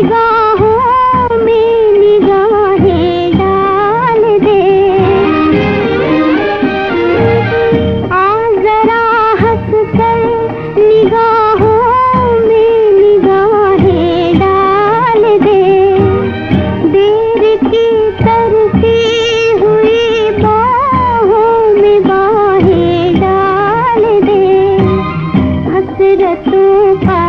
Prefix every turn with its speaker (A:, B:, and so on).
A: निगाहों में निगाहें डाल दे। आ जरा हंस कर देर की तरसी हुई बाहों में दे। हसरतों का